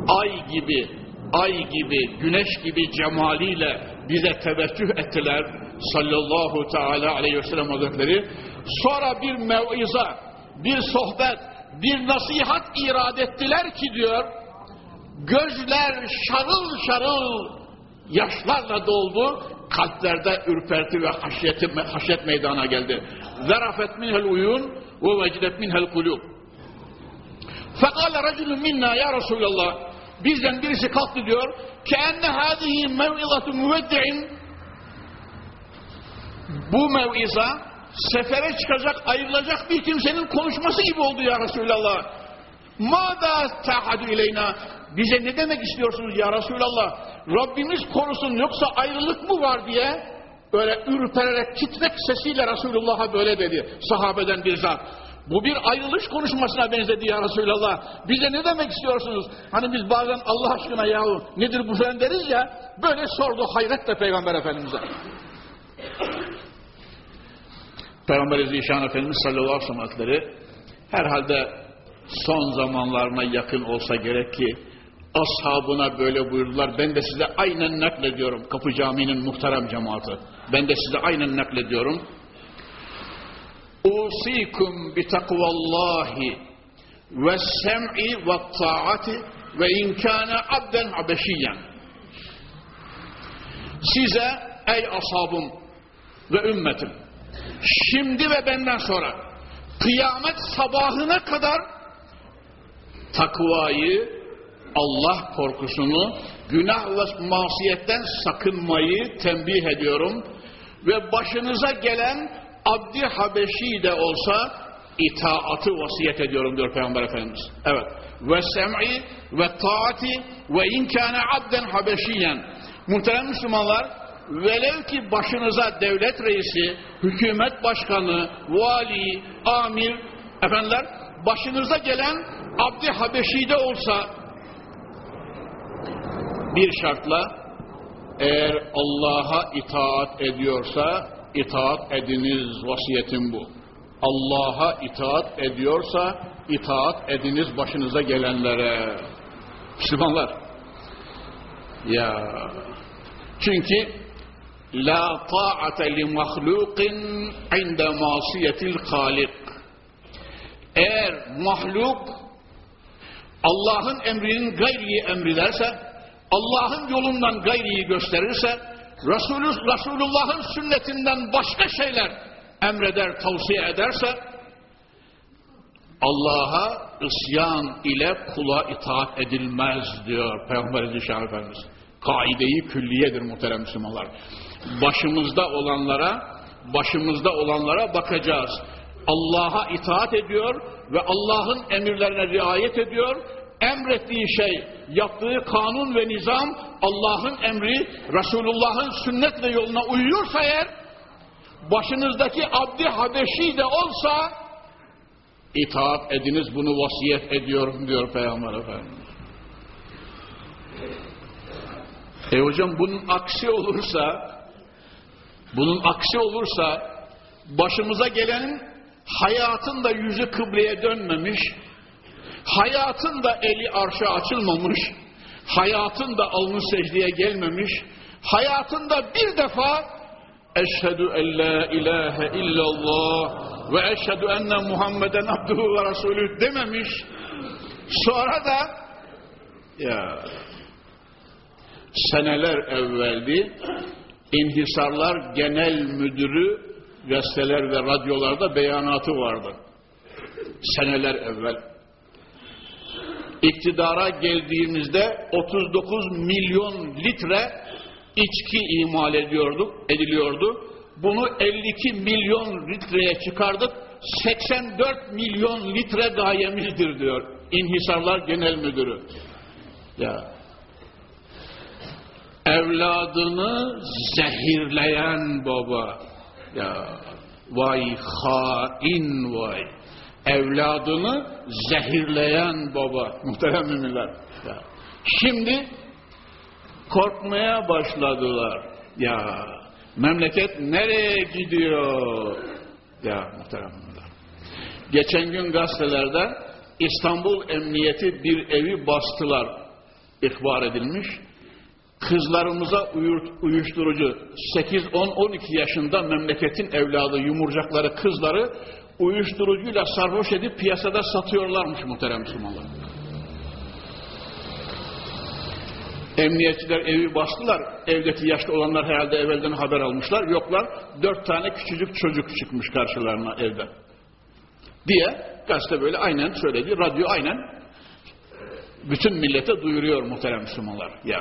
Ay gibi, ay gibi, güneş gibi cemaliyle bize teveccüh ettiler. Sallallahu teala aleyhi ve sellem hazretleri. Sonra bir mev'iza, bir sohbet, bir nasihat irad ettiler ki diyor, gözler şarıl şarıl yaşlarla doldu, kalplerde ürperti ve haşyeti, haşyet meydana geldi. Zerafet minhel uyun ve vecidet minhel kulub. Fekale raculun minna ya Resulallah bizden birisi kalktı diyor keenne hadihi mev'izatu müveddi'in bu mev'iza sefere çıkacak ayrılacak bir kimsenin konuşması gibi oldu ya Resulallah. Mada tahadu ileyna bize ne demek istiyorsunuz ya Resulallah? Rabbimiz korusun yoksa ayrılık mı var diye böyle ürpererek titrek sesiyle Resulullah'a böyle dedi sahabeden bir zat. Bu bir ayrılış konuşmasına benzedi ya Resulallah. Bize ne demek istiyorsunuz? Hani biz bazen Allah aşkına yahu nedir bu falan deriz ya. Böyle sordu hayretle Peygamber Efendimiz'e. Peygamber Zişan Efendimiz sallallahu aleyhi ve herhalde son zamanlarına yakın olsa gerek ki ashabına böyle buyurdular. Ben de size aynen naklediyorum. Kapı Camii'nin muhterem cemaati. Ben de size aynen naklediyorum. Usikum bi takvallahi ve sem'i ve taati ve inkâne abden habeşiyen. Size ey ashabım ve ümmetim şimdi ve benden sonra kıyamet sabahına kadar takvayı, Allah korkusunu, günah ve masiyetten sakınmayı tembih ediyorum. Ve başınıza gelen Abdi Habeşi de olsa itaatı vasiyet ediyorum diyor Peygamber Efendimiz. Evet. Ve sem'i ve taati ve inkâne abden habeşiyen. Muhterem Müslümanlar, velev ki başınıza devlet reisi, hükümet başkanı, vali, amir, efendiler, başınıza gelen Abdi Habeşi'de olsa bir şartla eğer Allah'a itaat ediyorsa itaat ediniz vasiyetim bu. Allah'a itaat ediyorsa itaat ediniz başınıza gelenlere. Müslümanlar. Ya çünkü la ta'ate li mahlukin inde masiyetil halik. Eğer mahluk Allah'ın emrinin gayriyi emrilerse Allah'ın yolundan gayriyi gösterirse, Resulullah'ın sünnetinden başka şeyler emreder, tavsiye ederse, Allah'a isyan ile kula itaat edilmez diyor Peygamber Zişan Efendimiz. Kaideyi külliyedir muhterem Müslümanlar. Başımızda olanlara, başımızda olanlara bakacağız. Allah'a itaat ediyor ve Allah'ın emirlerine riayet ediyor emrettiği şey, yaptığı kanun ve nizam Allah'ın emri, Resulullah'ın sünnet ve yoluna uyuyorsa eğer, başınızdaki Abdi Habeşi de olsa itaat ediniz bunu vasiyet ediyorum diyor Peygamber Efendimiz. E hocam bunun aksi olursa bunun aksi olursa başımıza gelenin hayatın da yüzü kıbleye dönmemiş, hayatın da eli arşa açılmamış, hayatın da alnı secdeye gelmemiş, hayatında bir defa eşhedü en la ilahe illallah ve eşhedü enne Muhammeden abduhu ve resulü dememiş. Sonra da ya seneler evveldi İnhisarlar Genel Müdürü gazeteler ve radyolarda beyanatı vardı. Seneler evvel. İktidara geldiğimizde 39 milyon litre içki imal ediyorduk, ediliyordu. Bunu 52 milyon litreye çıkardık. 84 milyon litre gayemizdir diyor İnhisarlar Genel Müdürü. Ya evladını zehirleyen baba. Ya vay hain vay. Evladını zehirleyen baba. Muhterem müminler. Şimdi korkmaya başladılar. Ya memleket nereye gidiyor? Ya muhterem müminler. Geçen gün gazetelerde İstanbul Emniyeti bir evi bastılar. ihbar edilmiş kızlarımıza uyuşturucu 8, 10, 12 yaşında memleketin evladı, yumurcakları, kızları uyuşturucuyla sarhoş edip piyasada satıyorlarmış muhterem Müslümanlar. Emniyetçiler evi bastılar. Evdeki yaşlı olanlar herhalde evvelden haber almışlar. Yoklar. Dört tane küçücük çocuk çıkmış karşılarına evde. Diye gazete böyle aynen söyledi. Radyo aynen bütün millete duyuruyor muhterem Müslümanlar. Ya.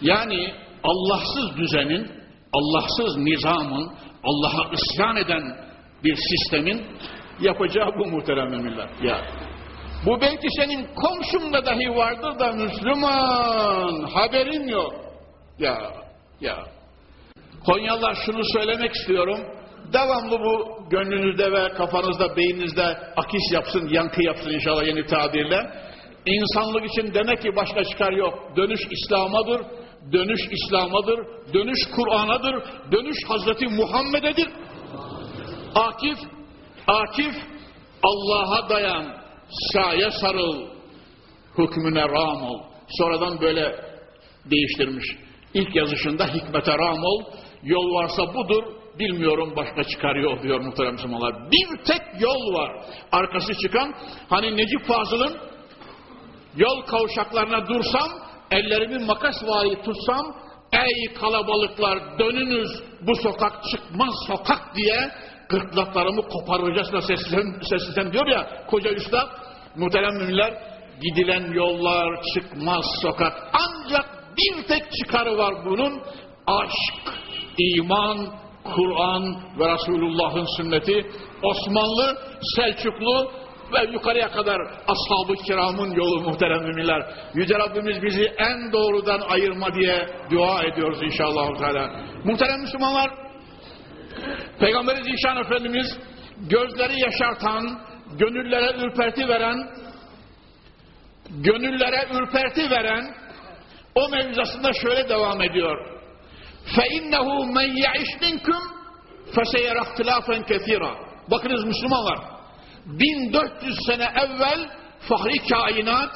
Yani Allahsız düzenin, Allahsız nizamın, Allah'a isyan eden bir sistemin yapacağı bu muhterem müminler. Ya. Bu belki senin komşunda dahi vardır da Müslüman haberin yok. Ya, ya. Konyalılar şunu söylemek istiyorum. Devamlı bu gönlünüzde ve kafanızda, beyninizde akis yapsın, yankı yapsın inşallah yeni tabirle. İnsanlık için demek ki başka çıkar yok. Dönüş İslam'adır, dönüş İslam'adır, dönüş Kur'an'adır, dönüş Hazreti Muhammed'edir. Akif, Akif Allah'a dayan, şaya sarıl, hükmüne ram ol. Sonradan böyle değiştirmiş. İlk yazışında hikmete ram ol, yol varsa budur, bilmiyorum başka çıkar yol diyor muhterem Müslümanlar. Bir tek yol var. Arkası çıkan, hani Necip Fazıl'ın yol kavşaklarına dursam, ellerimi makas vayi tutsam, ey kalabalıklar dönünüz bu sokak çıkmaz sokak diye gırtlaklarımı koparacağız seslem, seslem diyor ya koca üstad, muhterem müminler, gidilen yollar çıkmaz sokak. Ancak bir tek çıkarı var bunun, aşk, iman, Kur'an ve Resulullah'ın sünneti, Osmanlı, Selçuklu, ve yukarıya kadar ashab-ı kiramın yolu muhterem müminler. Yüce Rabbimiz bizi en doğrudan ayırma diye dua ediyoruz inşallah. Teala. Muhterem Müslümanlar, Peygamberi Zişan Efendimiz gözleri yaşartan, gönüllere ürperti veren, gönüllere ürperti veren o mevzasında şöyle devam ediyor. فَاِنَّهُ مَنْ يَعِشْ مِنْكُمْ فَسَيَرَ اخْتِلَافًا كَثِيرًا Bakınız Müslümanlar, 1400 sene evvel fahri kainat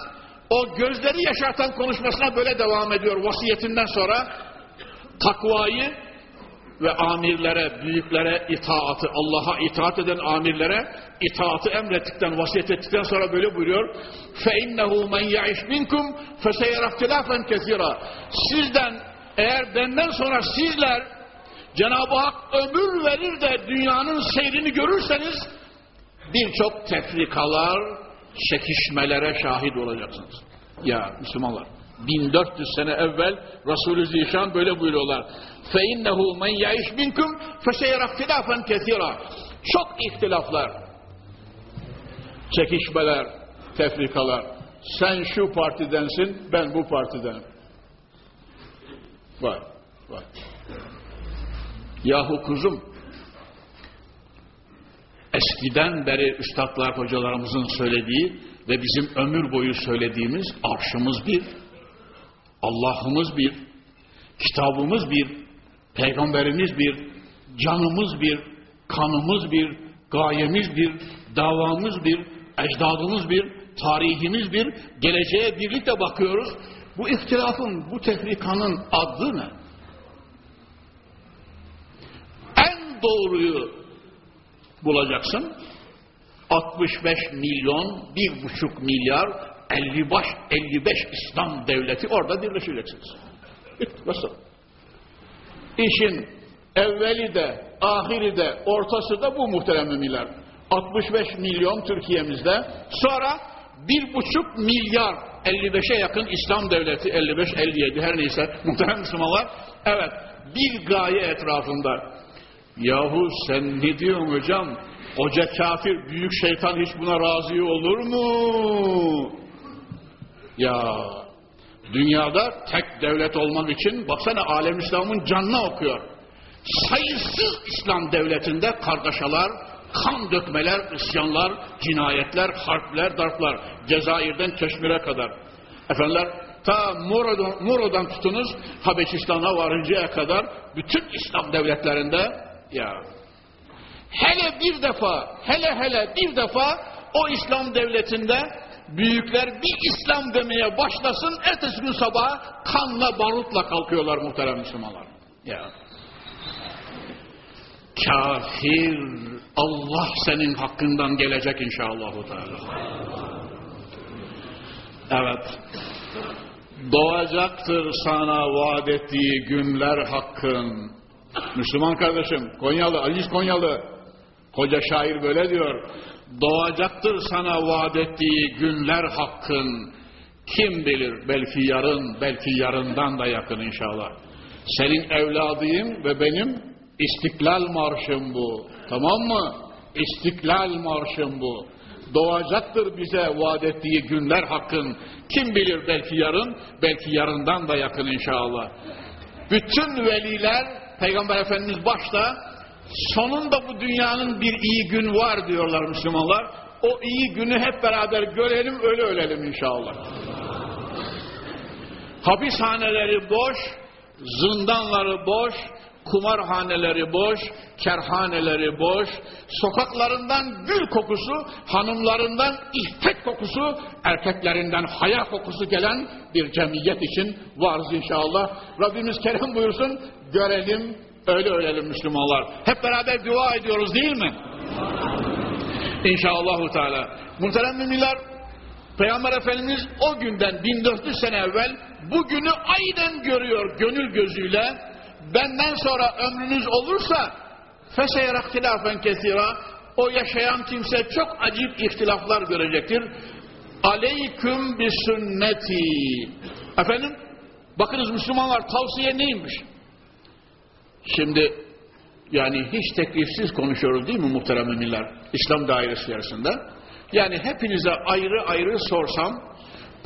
o gözleri yaşartan konuşmasına böyle devam ediyor vasiyetinden sonra takvayı ve amirlere, büyüklere itaatı, Allah'a itaat eden amirlere itaatı emrettikten, vasiyet ettikten sonra böyle buyuruyor. فَاِنَّهُ مَنْ يَعِشْ مِنْكُمْ فَسَيَرَ اخْتِلَافًا كَثِيرًا Sizden, eğer benden sonra sizler Cenab-ı Hak ömür verir de dünyanın seyrini görürseniz birçok tefrikalar, çekişmelere şahit olacaksınız. Ya Müslümanlar, 1400 sene evvel Resulü Zişan böyle buyuruyorlar. فَاِنَّهُ مَنْ يَعِشْ مِنْكُمْ فَسَيَرَ اخْتِلَافًا كَثِيرًا Çok ihtilaflar, çekişmeler, tefrikalar, sen şu partidensin, ben bu partidenim. Var, var. Yahu kuzum, eskiden beri üstadlar hocalarımızın söylediği ve bizim ömür boyu söylediğimiz arşımız bir, Allah'ımız bir, kitabımız bir, peygamberimiz bir, canımız bir, kanımız bir, gayemiz bir, davamız bir, ecdadımız bir, tarihimiz bir, geleceğe birlikte bakıyoruz. Bu ihtilafın, bu tefrikanın adı ne? En doğruyu bulacaksın. 65 milyon, bir buçuk milyar, 50 baş, 55 İslam devleti orada birleşeceksiniz. Nasıl? İşin evveli de, ahiri de, ortası da bu muhterem müminler. 65 milyon Türkiye'mizde, sonra bir buçuk milyar 55'e yakın İslam devleti 55 57 her neyse muhterem Müslümanlar evet bir gaye etrafında yahu sen ne diyorsun hocam hoca kafir büyük şeytan hiç buna razı olur mu ya dünyada tek devlet olmak için baksana alem İslam'ın canına okuyor sayısız İslam devletinde kargaşalar kan dökmeler, isyanlar, cinayetler, harpler, darplar. Cezayir'den Keşmir'e kadar. Efendiler ta Moro'dan, Moro'dan tutunuz Habeşistan'a varıncaya kadar bütün İslam devletlerinde ya hele bir defa hele hele bir defa o İslam devletinde büyükler bir İslam demeye başlasın ertesi gün sabah kanla barutla kalkıyorlar muhterem Müslümanlar. Ya. Kafir Allah senin hakkından gelecek inşallah. Evet. Doğacaktır sana vaat ettiği günler hakkın. Müslüman kardeşim, Konyalı, Aziz Konyalı, koca şair böyle diyor. Doğacaktır sana vaat ettiği günler hakkın. Kim bilir belki yarın, belki yarından da yakın inşallah. Senin evladıyım ve benim istiklal marşım bu. Tamam mı? İstiklal marşım bu. Doğacaktır bize vaat ettiği günler hakkın. Kim bilir belki yarın, belki yarından da yakın inşallah. Bütün veliler, Peygamber Efendimiz başta, sonunda bu dünyanın bir iyi gün var diyorlar Müslümanlar. O iyi günü hep beraber görelim, öyle ölelim inşallah. Hapishaneleri boş, zindanları boş, kumarhaneleri boş, kerhaneleri boş, sokaklarından gül kokusu, hanımlarından iffet kokusu, erkeklerinden haya kokusu gelen bir cemiyet için varız inşallah. Rabbimiz kerem buyursun, görelim, öyle ölelim Müslümanlar. Hep beraber dua ediyoruz değil mi? İnşallah Teala. Muhterem müminler, Peygamber Efendimiz o günden 1400 sene evvel bugünü aynen görüyor gönül gözüyle benden sonra ömrünüz olursa feseyre ihtilafen kesira o yaşayan kimse çok acip ihtilaflar görecektir. Aleyküm bi sünneti. Efendim bakınız Müslümanlar tavsiye neymiş? Şimdi yani hiç teklifsiz konuşuyoruz değil mi muhterem müminler? İslam dairesi içerisinde. Yani hepinize ayrı ayrı sorsam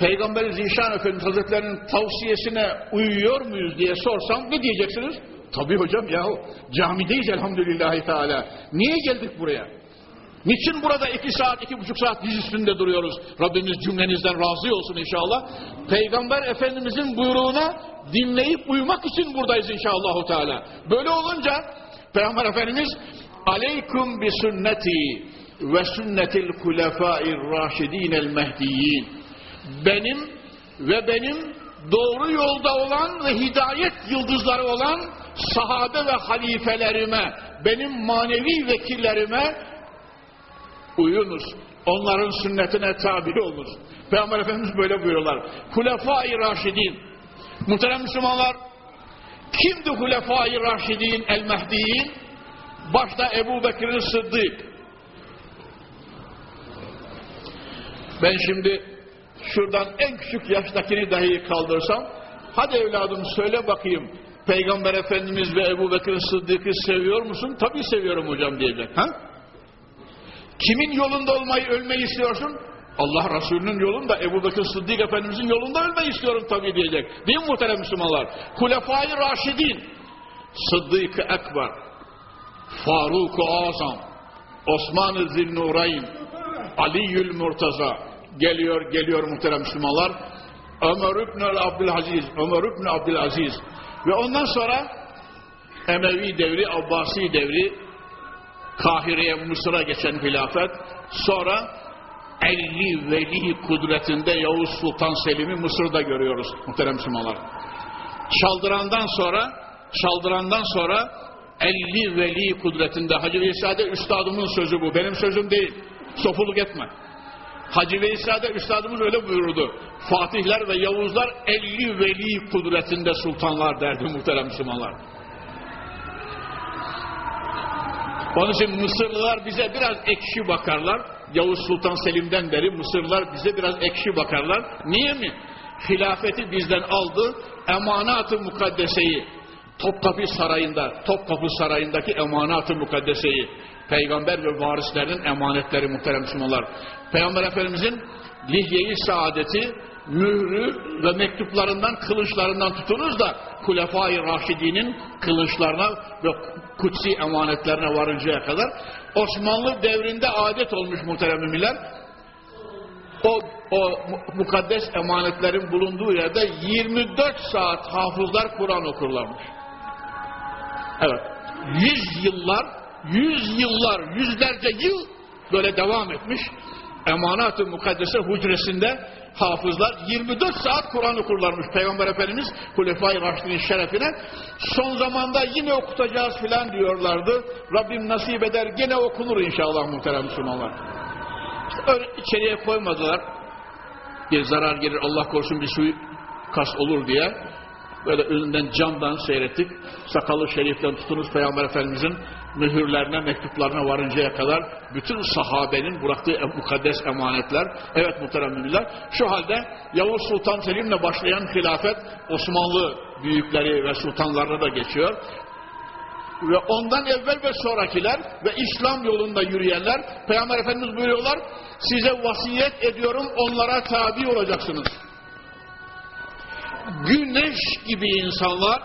Peygamber Zişan Efendimiz Hazretleri'nin tavsiyesine uyuyor muyuz diye sorsam ne diyeceksiniz? Tabii hocam yahu camideyiz elhamdülillahi teala. Niye geldik buraya? Niçin burada iki saat, iki buçuk saat diz üstünde duruyoruz? Rabbimiz cümlenizden razı olsun inşallah. Peygamber Efendimizin buyruğuna dinleyip uyumak için buradayız inşallah. Teala. Böyle olunca Peygamber Efendimiz Aleyküm bi sünneti ve sünnetil hulefâir raşidînel mehdiyyin benim ve benim doğru yolda olan ve hidayet yıldızları olan sahabe ve halifelerime, benim manevi vekillerime uyunuz. Onların sünnetine tabi olunuz. Peygamber Efendimiz böyle buyuruyorlar. Hulefai Raşidin. Muhterem Müslümanlar, kimdi Hulefai Raşidin el Mehdiyin? Başta Ebu Bekir'in Sıddık. Ben şimdi şuradan en küçük yaştakini dahi kaldırsam, hadi evladım söyle bakayım, Peygamber Efendimiz ve Ebu Bekir Sıddık'ı seviyor musun? Tabii seviyorum hocam diyecek. Ha? Kimin yolunda olmayı, ölmeyi istiyorsun? Allah Resulü'nün yolunda Ebu Bekir Sıddık Efendimizin yolunda ölmeyi istiyorum tabii diyecek. Değil mi muhterem Müslümanlar? Hulefai Raşidin, Sıddık-ı Ekber, Faruk-u Azam, Osman-ı Zinnurayn, Ali'ül Murtaza geliyor geliyor muhterem Müslümanlar. Ömer İbn Abdülaziz, Ömer İbn Abdülaziz ve ondan sonra Emevi devri, Abbasi devri, Kahire'ye, Mısır'a geçen hilafet, sonra 50 veli kudretinde Yavuz Sultan Selim'i Mısır'da görüyoruz muhterem Müslümanlar. Çaldırandan sonra, çaldırandan sonra 50 veli kudretinde Hacı Veysade üstadımın sözü bu, benim sözüm değil. Sofuluk etme. Hacı Veysade üstadımız öyle buyurdu. Fatihler ve Yavuzlar 50 veli kudretinde sultanlar derdi muhterem Müslümanlar. Onun için Mısırlılar bize biraz ekşi bakarlar. Yavuz Sultan Selim'den beri Mısırlılar bize biraz ekşi bakarlar. Niye mi? Hilafeti bizden aldı, emanat-ı mukaddeseyi, Topkapı Sarayı'nda, Topkapı Sarayı'ndaki emanat-ı mukaddeseyi, peygamber ve varislerinin emanetleri muhterem Müslümanlar. Peygamber Efendimizin lihye-i saadeti, mührü ve mektuplarından, kılıçlarından tutunuz da Hulefai Raşidi'nin kılıçlarına ve kutsi emanetlerine varıncaya kadar Osmanlı devrinde adet olmuş muhterem müminler. O, o mukaddes emanetlerin bulunduğu yerde 24 saat hafızlar Kur'an okurlarmış. Evet. Yüz yıllar, yüz yıllar, yüzlerce yıl böyle devam etmiş. Emanat-ı Mukaddese hücresinde hafızlar 24 saat Kur'an okurlarmış Peygamber Efendimiz Hulefai Raşid'in şerefine. Son zamanda yine okutacağız filan diyorlardı. Rabbim nasip eder gene okunur inşallah muhterem Müslümanlar. İşte öyle içeriye koymadılar. Bir zarar gelir Allah korusun bir suyu kas olur diye. Böyle önünden camdan seyrettik. Sakalı şeriften tutunuz Peygamber Efendimizin mühürlerine, mektuplarına varıncaya kadar bütün sahabenin bıraktığı mukaddes emanetler. Evet muhterem müminler. Şu halde Yavuz Sultan Selim'le başlayan hilafet Osmanlı büyükleri ve sultanlarına da geçiyor. Ve ondan evvel ve sonrakiler ve İslam yolunda yürüyenler Peygamber Efendimiz buyuruyorlar size vasiyet ediyorum onlara tabi olacaksınız. Güneş gibi insanlar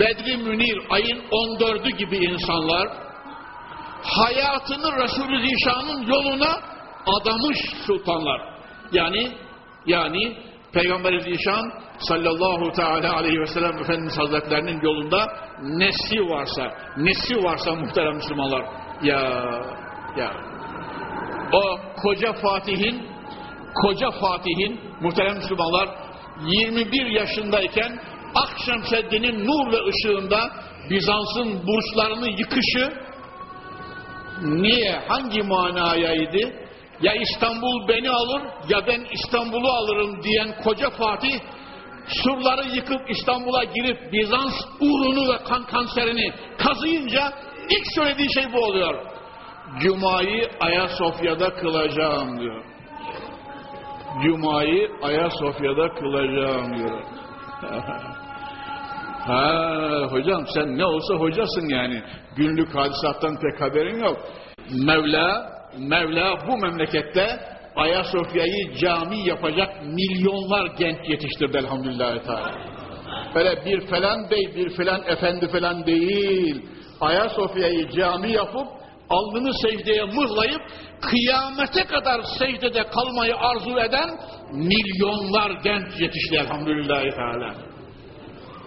Bedri Münir ayın 14'ü gibi insanlar hayatını Resulü Zişan'ın yoluna adamış sultanlar. Yani yani Peygamber Zişan sallallahu teala aleyhi ve sellem Efendimiz Hazretlerinin yolunda nesi varsa, nesi varsa muhterem Müslümanlar. Ya ya o koca Fatih'in koca Fatih'in muhterem Müslümanlar 21 yaşındayken Akşemseddin'in nur ve ışığında Bizans'ın burçlarını yıkışı niye, hangi manayaydı? Ya İstanbul beni alır ya ben İstanbul'u alırım diyen koca Fatih surları yıkıp İstanbul'a girip Bizans uğrunu ve kan kanserini kazıyınca ilk söylediği şey bu oluyor. Cuma'yı Ayasofya'da kılacağım diyor. Cuma'yı Ayasofya'da kılacağım diyor. ha hocam sen ne olsa hocasın yani. Günlük hadisattan pek haberin yok. Mevla, Mevla bu memlekette Ayasofya'yı cami yapacak milyonlar genç yetiştirdi elhamdülillah teala. Böyle bir falan bey, bir falan efendi falan değil. Ayasofya'yı cami yapıp alnını secdeye mıhlayıp kıyamete kadar secdede kalmayı arzu eden milyonlar genç yetişti elhamdülillah teala.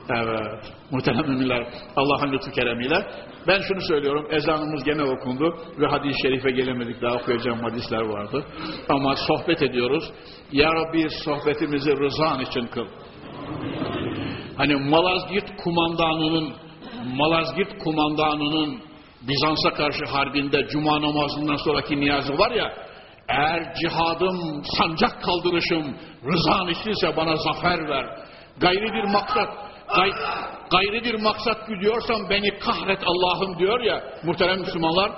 Evet. Muhterem müminler Allah'ın lütfu keremiyle. Ben şunu söylüyorum. Ezanımız gene okundu ve hadis-i şerife gelemedik. Daha okuyacağım hadisler vardı. Ama sohbet ediyoruz. Ya Rabbi sohbetimizi rızan için kıl. Hani Malazgirt kumandanının Malazgirt kumandanının Bizans'a karşı harbinde cuma namazından sonraki niyazı var ya eğer cihadım, sancak kaldırışım rızan içinse bana zafer ver. Gayri bir maksat gay, gayri bir maksat güdüyorsan beni kahret Allah'ım diyor ya muhterem Müslümanlar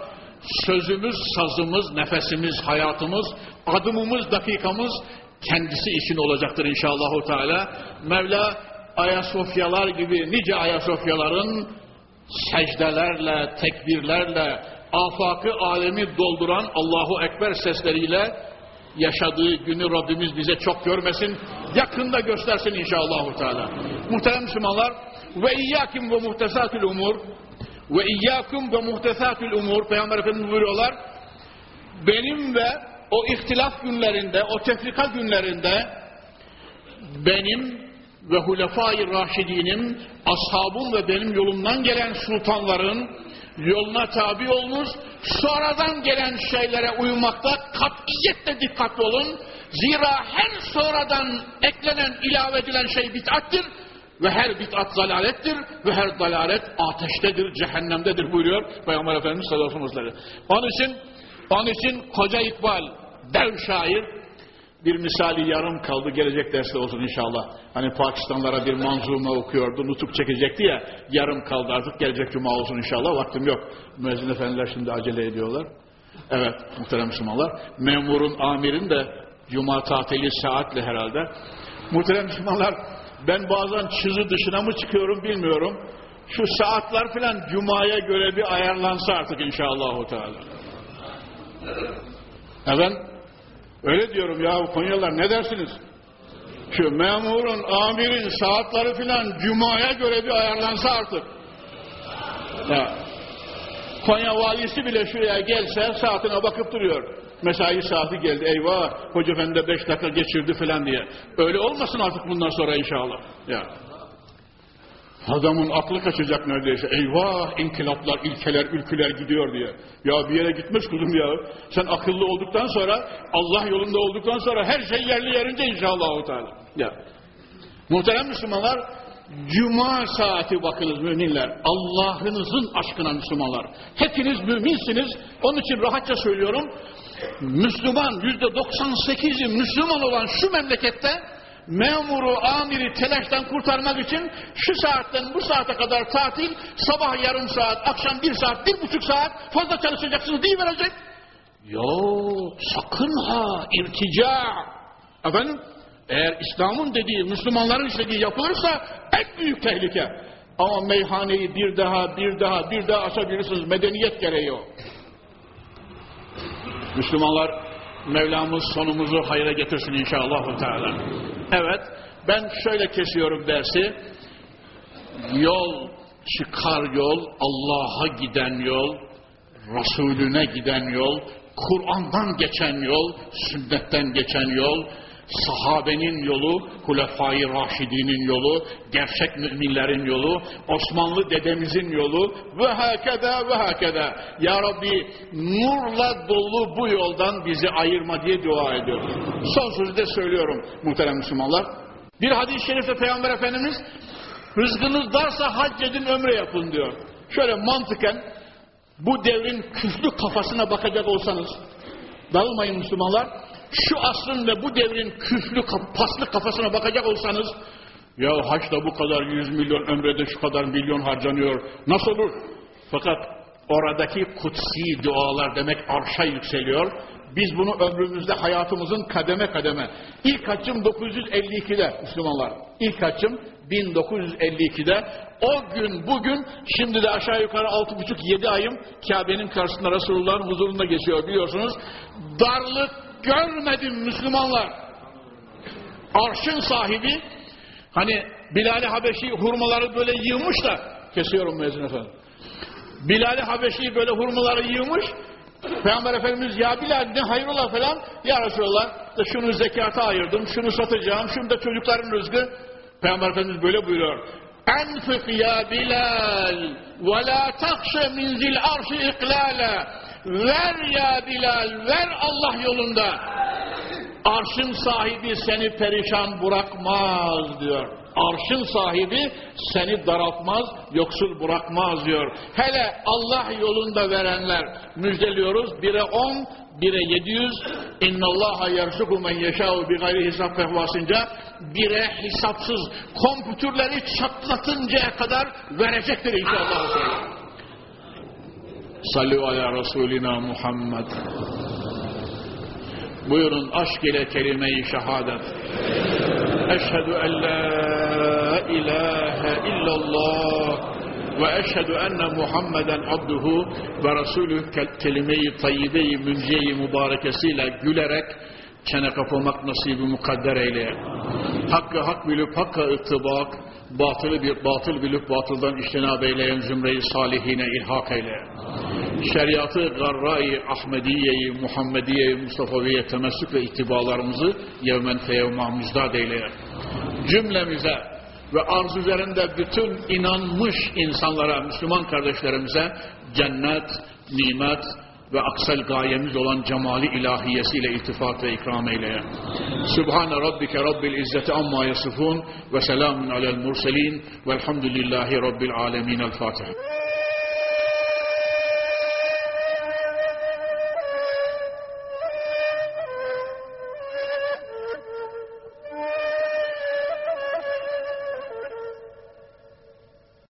sözümüz, sazımız, nefesimiz, hayatımız, adımımız, dakikamız kendisi için olacaktır inşallah Teala. Mevla Ayasofyalar gibi nice Ayasofyaların secdelerle, tekbirlerle, afakı alemi dolduran Allahu Ekber sesleriyle yaşadığı günü Rabbimiz bize çok görmesin. Yakında göstersin inşallah. Teala. Muhterem Müslümanlar ve iyyakim ve muhtesatül umur ve iyyakum ve muhtesatül umur Peygamber Efendimiz buyuruyorlar benim ve o ihtilaf günlerinde, o tefrika günlerinde benim ve Hulefai Raşidinim, ashabım ve benim yolumdan gelen sultanların yoluna tabi olmuş, sonradan gelen şeylere uymakta katiyetle dikkatli olun. Zira her sonradan eklenen, ilave edilen şey bid'attir ve her bid'at zalalettir ve her dalalet ateştedir, cehennemdedir buyuruyor Peygamber Efendimiz sallallahu aleyhi ve sellem. Onun için, onun için koca İkbal, dev şair, bir misali yarım kaldı. Gelecek derste olsun inşallah. Hani Pakistanlara bir manzume okuyordu. Nutuk çekecekti ya. Yarım kaldı artık. Gelecek cuma olsun inşallah. Vaktim yok. Müezzin efendiler şimdi acele ediyorlar. Evet muhterem Müslümanlar. Memurun, amirin de cuma tatili saatle herhalde. Muhterem Müslümanlar ben bazen çizgi dışına mı çıkıyorum bilmiyorum. Şu saatler filan cumaya göre bir ayarlansa artık inşallah. Teala. Öyle diyorum ya Konyalılar ne dersiniz? Şu memurun, amirin saatleri filan cumaya göre bir ayarlansa artık. Ya, Konya valisi bile şuraya gelse saatine bakıp duruyor. Mesai saati geldi eyvah hoca efendi beş dakika geçirdi filan diye. Öyle olmasın artık bundan sonra inşallah. Ya. Adamın aklı kaçacak neredeyse. Eyvah inkılaplar, ilkeler, ülküler gidiyor diye. Ya bir yere gitmez kuzum ya. Sen akıllı olduktan sonra, Allah yolunda olduktan sonra her şey yerli yerince inşallah. Teala. Ya. Muhterem Müslümanlar, Cuma saati bakınız müminler. Allah'ınızın aşkına Müslümanlar. Hepiniz müminsiniz. Onun için rahatça söylüyorum. Müslüman, yüzde 98'i Müslüman olan şu memlekette memuru, amiri telaştan kurtarmak için şu saatten bu saate kadar tatil, sabah yarım saat, akşam bir saat, bir buçuk saat fazla çalışacaksınız diye verecek. Yok, sakın ha, irtica. Efendim, eğer İslam'ın dediği, Müslümanların istediği yapılırsa en büyük tehlike. Ama meyhaneyi bir daha, bir daha, bir daha açabilirsiniz. Medeniyet gereği o. Müslümanlar, Mevlamız sonumuzu hayra getirsin inşallah. Teala. Evet, ben şöyle kesiyorum dersi. Yol, çıkar yol, Allah'a giden yol, Resulüne giden yol, Kur'an'dan geçen yol, sünnetten geçen yol, sahabenin yolu, Hulefai Raşidinin yolu, gerçek müminlerin yolu, Osmanlı dedemizin yolu ve hakeda ve hakeda. Ya Rabbi nurla dolu bu yoldan bizi ayırma diye dua ediyoruz. Son sözü de söylüyorum muhterem Müslümanlar. Bir hadis-i şerifte Peygamber Efendimiz rızkınız darsa hac edin ömre yapın diyor. Şöyle mantıken bu devrin küflü kafasına bakacak olsanız dağılmayın Müslümanlar şu asrın ve bu devrin küflü paslı kafasına bakacak olsanız ya haçta bu kadar yüz milyon ömrede şu kadar milyon harcanıyor nasıl olur? Fakat oradaki kutsi dualar demek arşa yükseliyor. Biz bunu ömrümüzde hayatımızın kademe kademe. İlk haccım 952'de Müslümanlar. İlk haccım 1952'de. O gün bugün şimdi de aşağı yukarı 6,5-7 ayım Kabe'nin karşısında Resulullah'ın huzurunda geçiyor biliyorsunuz. Darlık görmedim Müslümanlar. Arşın sahibi hani Bilal-i Habeşi hurmaları böyle yığmış da kesiyorum müezzin efendim. Bilal-i Habeşi böyle hurmaları yığmış Peygamber Efendimiz ya Bilal ne hayrola falan ya Resulallah da şunu zekata ayırdım şunu satacağım şunu da çocukların rızkı Peygamber Efendimiz böyle buyuruyor Enfik ya Bilal ve la takşe min zil arşi iklala ver ya Bilal ver Allah yolunda arşın sahibi seni perişan bırakmaz diyor arşın sahibi seni daraltmaz, yoksul bırakmaz diyor. Hele Allah yolunda verenler müjdeliyoruz. Bire on, bire yedi yüz. İnnallaha yerzuku men yeşâhu bi gayri hesap fehvasınca bire hesapsız kompütürleri çatlatıncaya kadar verecektir inşallah. Sallu ala Resulina Muhammed. Buyurun aşk ile kelime-i şehadet. Eşhedü en la ilahe illallah ve eşhedü enne Muhammeden abduhu ve Resulü kelime-i tayyibe-i münziye-i mübarekesiyle gülerek çene kapamak nasibi mukadder eyle. Hakkı hak bilip hakka ıttibak, batılı bir batıl bilip batıldan iştinab eyleyen zümreyi salihine ilhak eyle. Şeriatı garra-i Ahmediye-i Muhammediye-i Mustafa'ya temessük ve ittibalarımızı yevmen feyevma müzdad eyle. Cümlemize ve arz üzerinde bütün inanmış insanlara, Müslüman kardeşlerimize cennet, nimet ve aksel gayemiz olan cemali ilahiyesiyle iltifat ve ikram eyle. Sübhane Rabbike Rabbil İzzeti amma yasifun ve selamun alel murselin velhamdülillahi Rabbil alemin. El Fatiha.